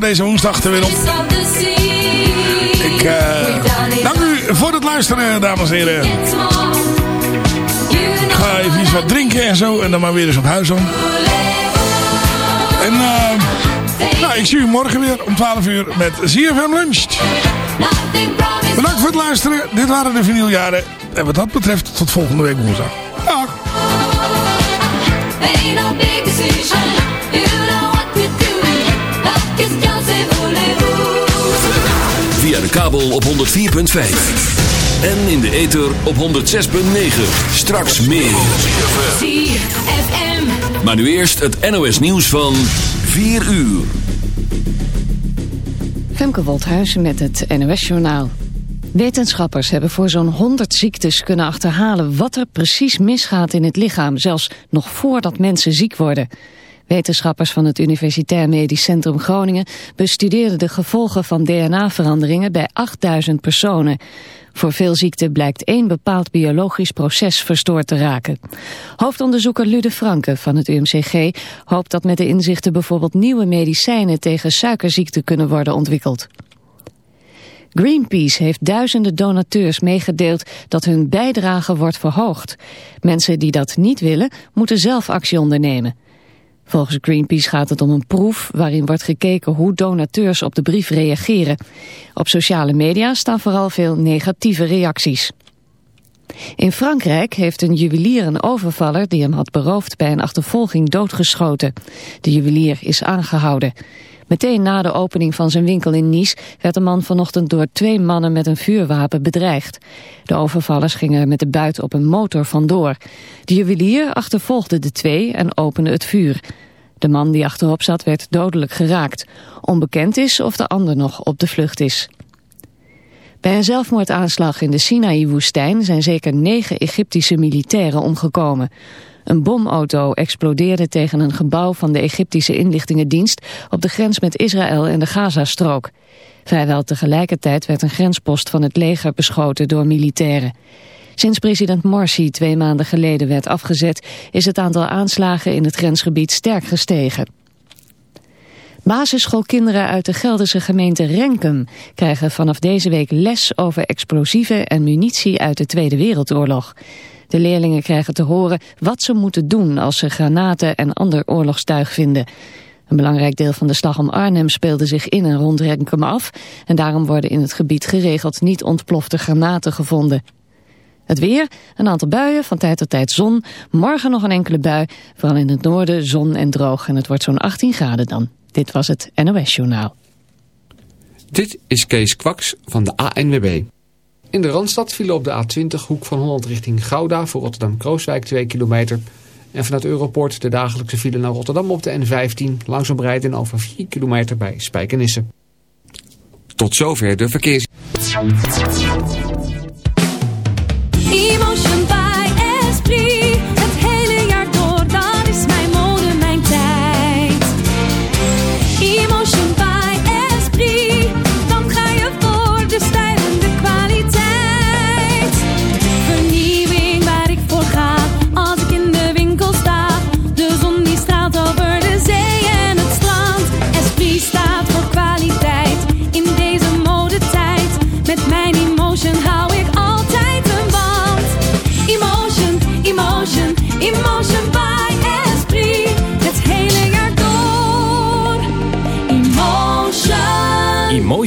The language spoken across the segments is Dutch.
deze woensdag er weer op. Ik eh, dank u voor het luisteren, dames en heren. Ik ga even iets wat drinken en zo. En dan maar weer eens op huis om. En eh, nou, ik zie u morgen weer om 12 uur met ZFM Lunch. Bedankt voor het luisteren. Dit waren de vinyljaren. En wat dat betreft tot volgende week woensdag. Dag. Via de kabel op 104.5. En in de ether op 106.9. Straks meer. ZFM. Maar nu eerst het NOS nieuws van 4 uur. Femke Woldhuizen met het NOS-journaal. Wetenschappers hebben voor zo'n 100 ziektes kunnen achterhalen wat er precies misgaat in het lichaam, zelfs nog voordat mensen ziek worden. Wetenschappers van het Universitair Medisch Centrum Groningen bestudeerden de gevolgen van DNA-veranderingen bij 8000 personen. Voor veel ziekten blijkt één bepaald biologisch proces verstoord te raken. Hoofdonderzoeker Lude Franke van het UMCG hoopt dat met de inzichten bijvoorbeeld nieuwe medicijnen tegen suikerziekte kunnen worden ontwikkeld. Greenpeace heeft duizenden donateurs meegedeeld dat hun bijdrage wordt verhoogd. Mensen die dat niet willen, moeten zelf actie ondernemen. Volgens Greenpeace gaat het om een proef waarin wordt gekeken hoe donateurs op de brief reageren. Op sociale media staan vooral veel negatieve reacties. In Frankrijk heeft een juwelier een overvaller die hem had beroofd bij een achtervolging doodgeschoten. De juwelier is aangehouden. Meteen na de opening van zijn winkel in Nice werd de man vanochtend door twee mannen met een vuurwapen bedreigd. De overvallers gingen met de buit op een motor vandoor. De juwelier achtervolgde de twee en opende het vuur. De man die achterop zat werd dodelijk geraakt. Onbekend is of de ander nog op de vlucht is. Bij een zelfmoordaanslag in de Sinaï-woestijn zijn zeker negen Egyptische militairen omgekomen. Een bomauto explodeerde tegen een gebouw van de Egyptische inlichtingendienst op de grens met Israël en de Gazastrook. Vrijwel tegelijkertijd werd een grenspost van het leger beschoten door militairen. Sinds president Morsi twee maanden geleden werd afgezet is het aantal aanslagen in het grensgebied sterk gestegen. Basisschoolkinderen uit de Gelderse gemeente Renkum krijgen vanaf deze week les over explosieven en munitie uit de Tweede Wereldoorlog. De leerlingen krijgen te horen wat ze moeten doen als ze granaten en ander oorlogstuig vinden. Een belangrijk deel van de slag om Arnhem speelde zich in en rond Renkum af en daarom worden in het gebied geregeld niet ontplofte granaten gevonden. Het weer, een aantal buien, van tijd tot tijd zon. Morgen nog een enkele bui, vooral in het noorden zon en droog. En het wordt zo'n 18 graden dan. Dit was het NOS Journaal. Dit is Kees Kwaks van de ANWB. In de Randstad vielen op de A20 hoek van Holland richting Gouda voor Rotterdam-Krooswijk 2 kilometer. En vanuit Europort de dagelijkse file naar Rotterdam op de N15 langzaam rijden over 4 kilometer bij Spijkenisse. Tot zover de verkeers.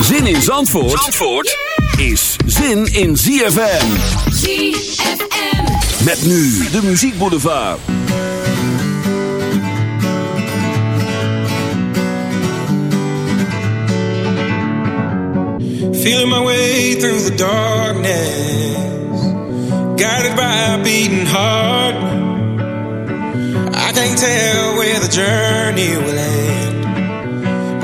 Zin in Zandvoort, Zandvoort is zin in ZFM. ZFM. Met nu de muziekboulevard. Feeling my way through the darkness, guided by a beating heart. I can't tell where the journey will end,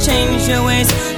change your ways.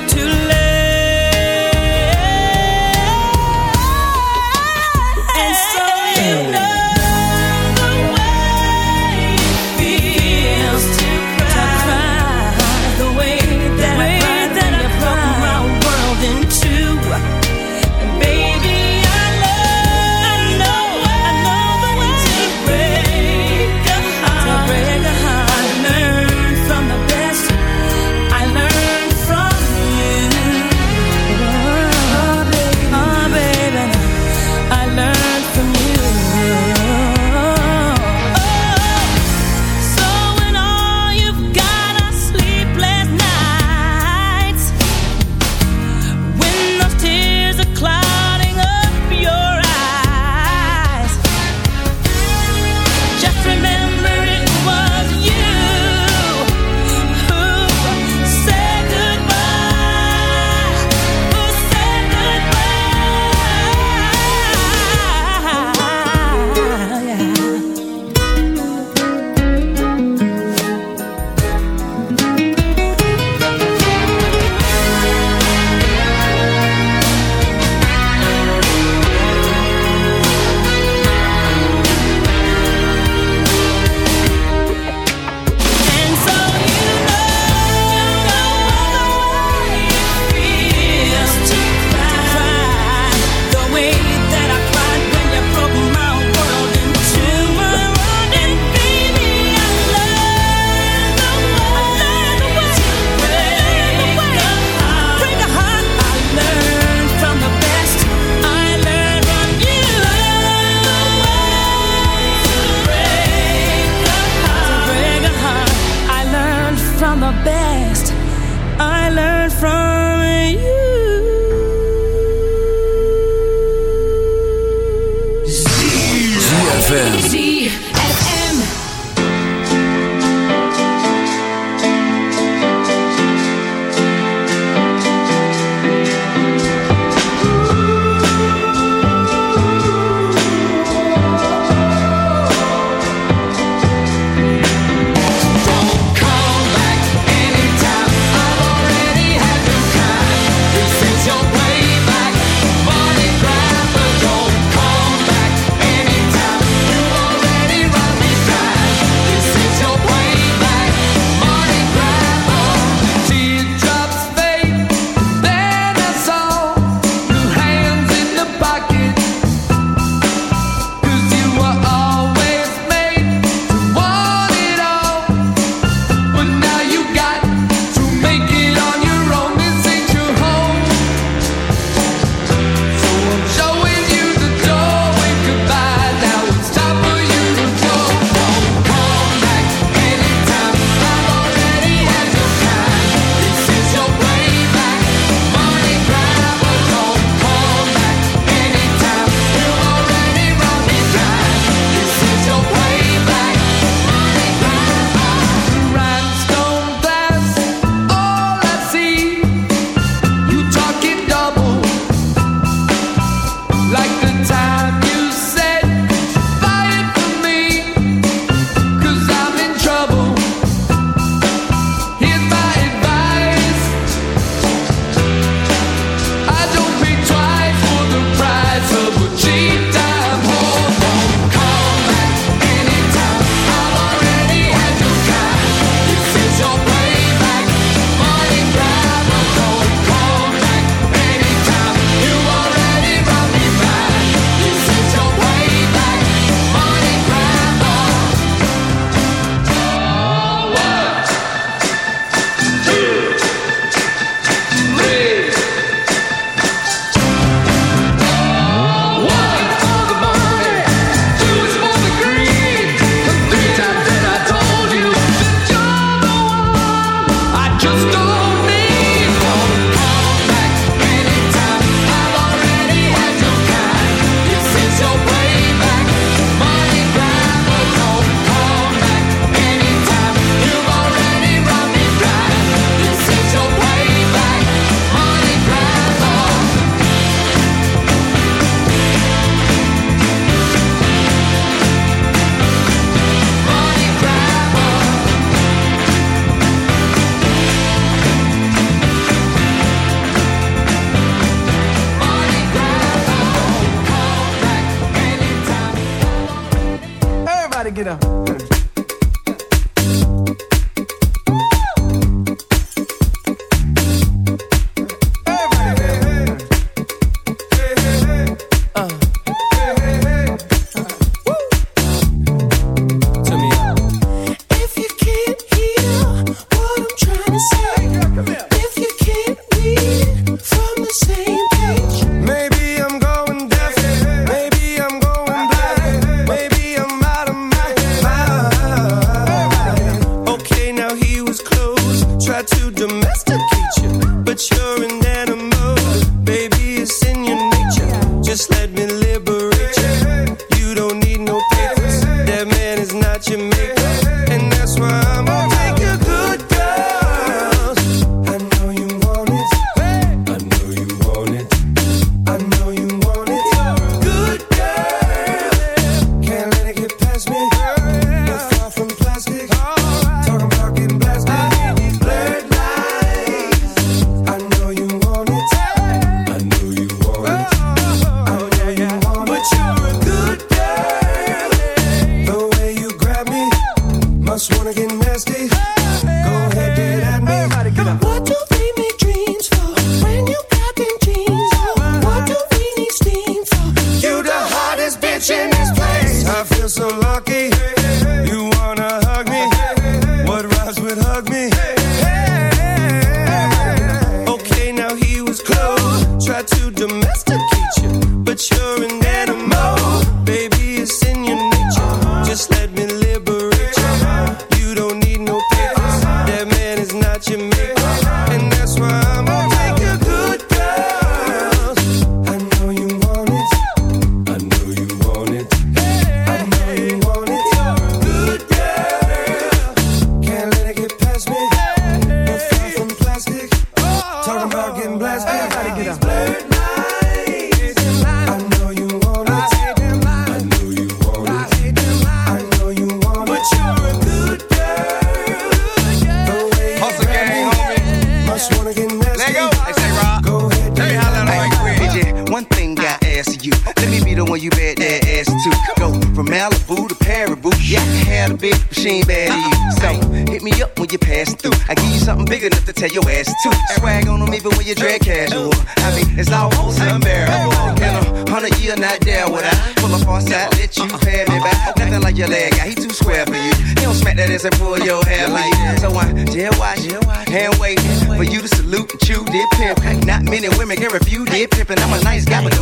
I'm a nice guy, but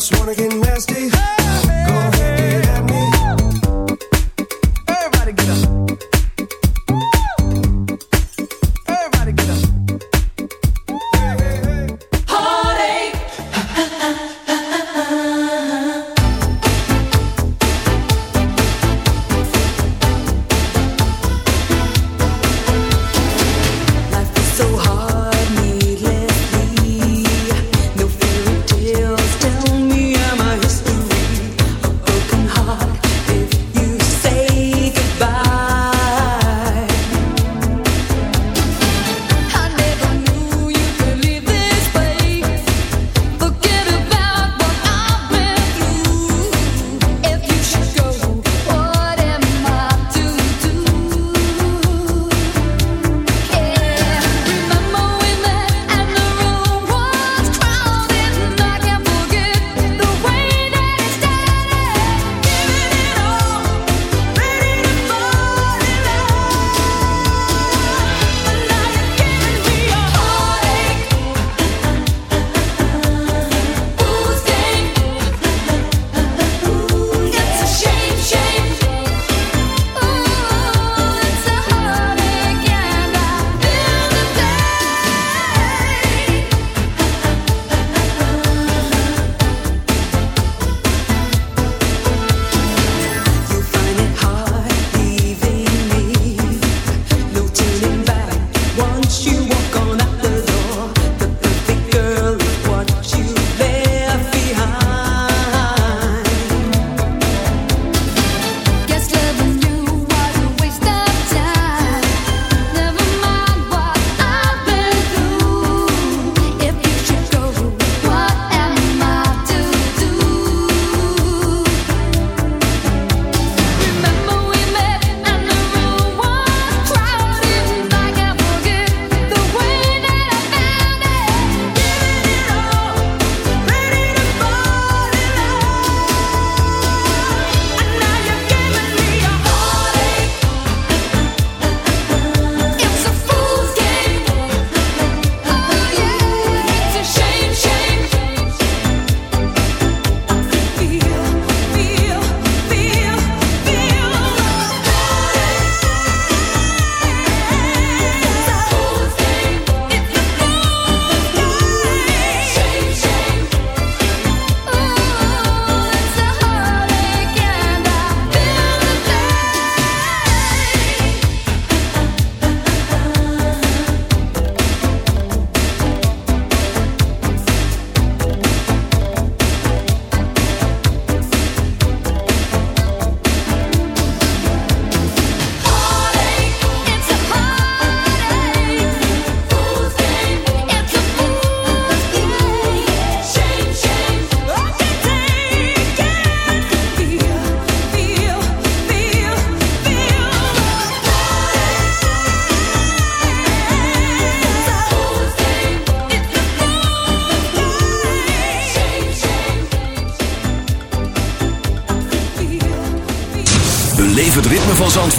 just wanna get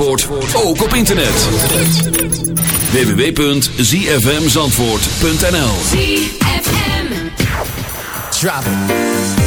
Zandvoort, ook op internet. www.zfmzandvoort.nl ZFM. Drop it.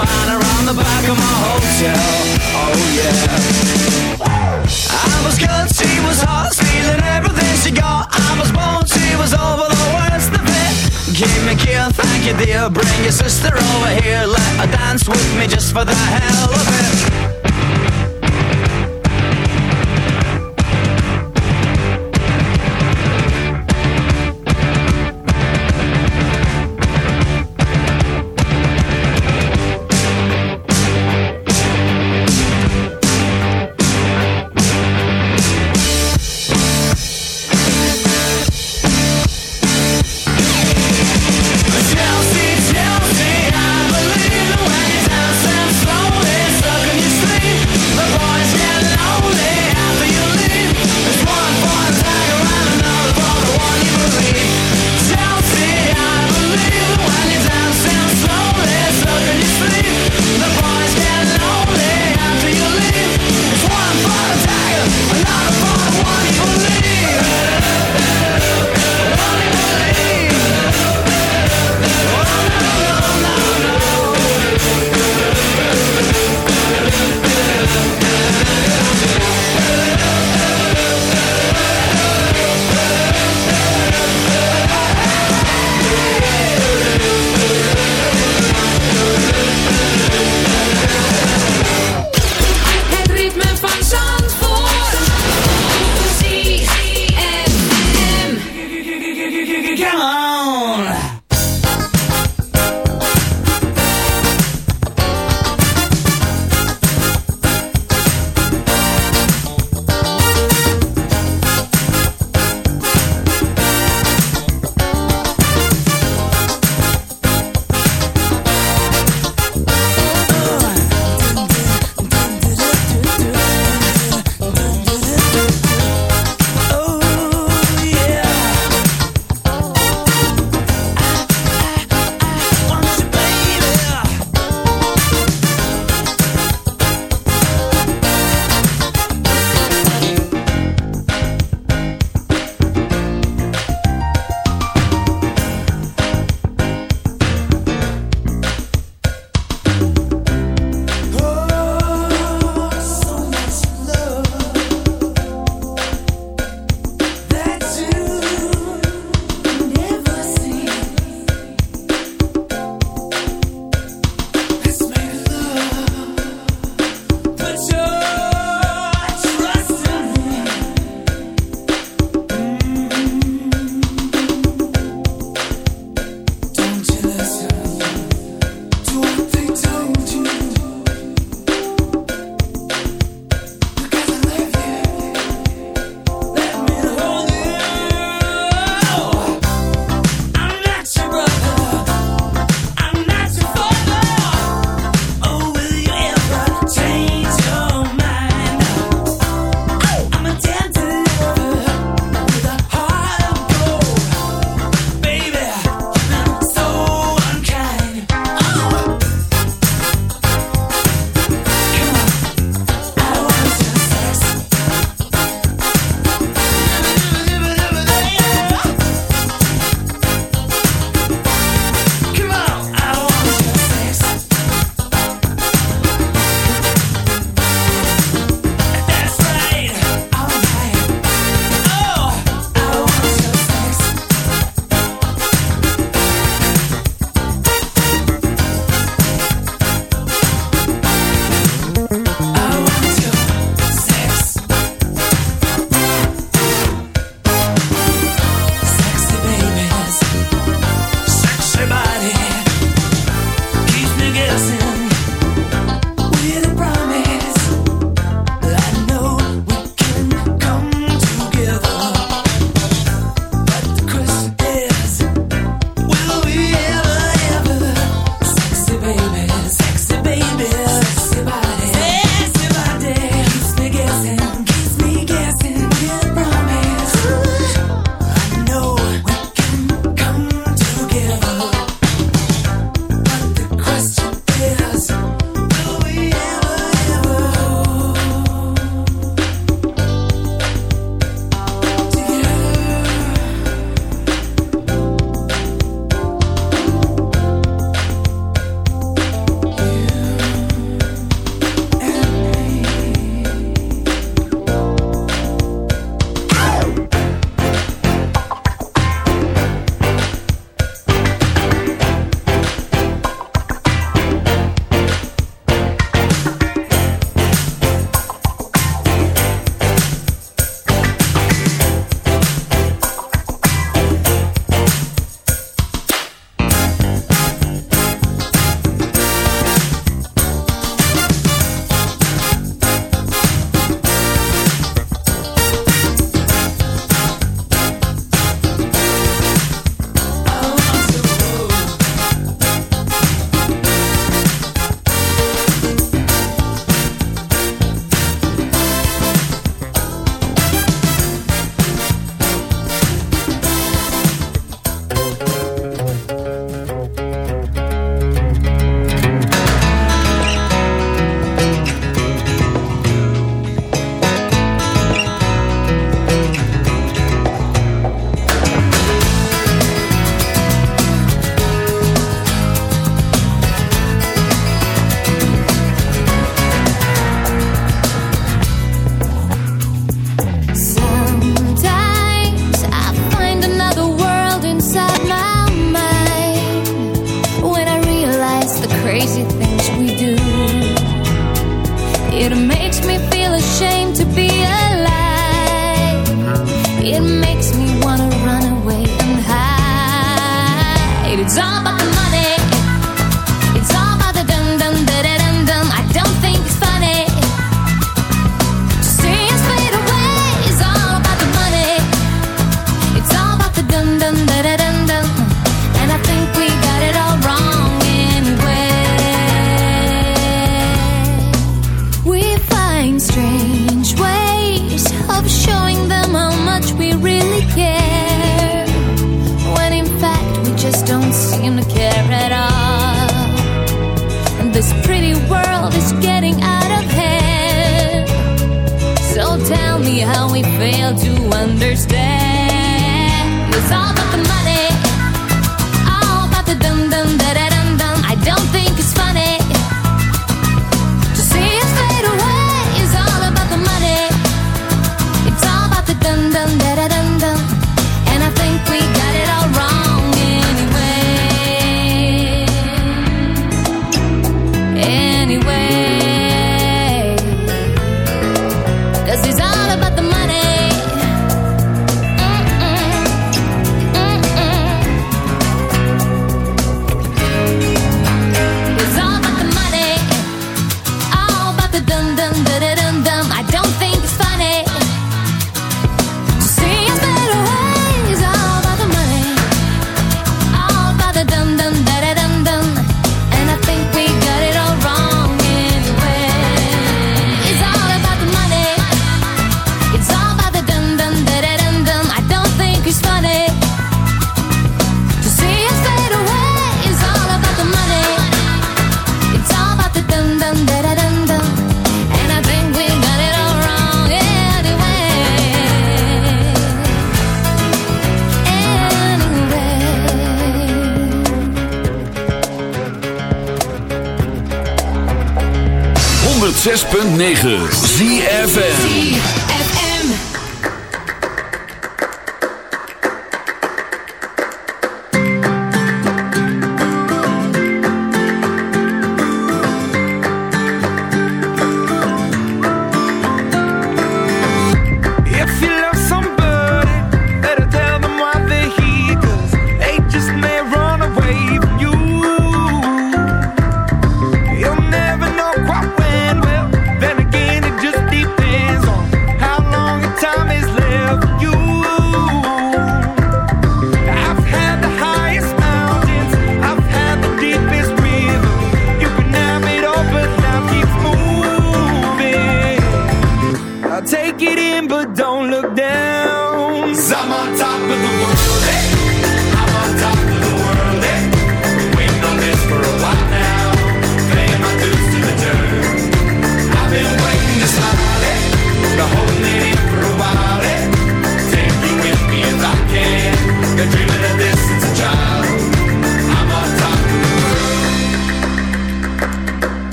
find around the back of my hotel. Oh yeah. I was good, she was hot, stealing everything she got. I was born, she was over the worst of it. Give me a kill, thank you dear. Bring your sister over here, let her dance with me just for the hell of it.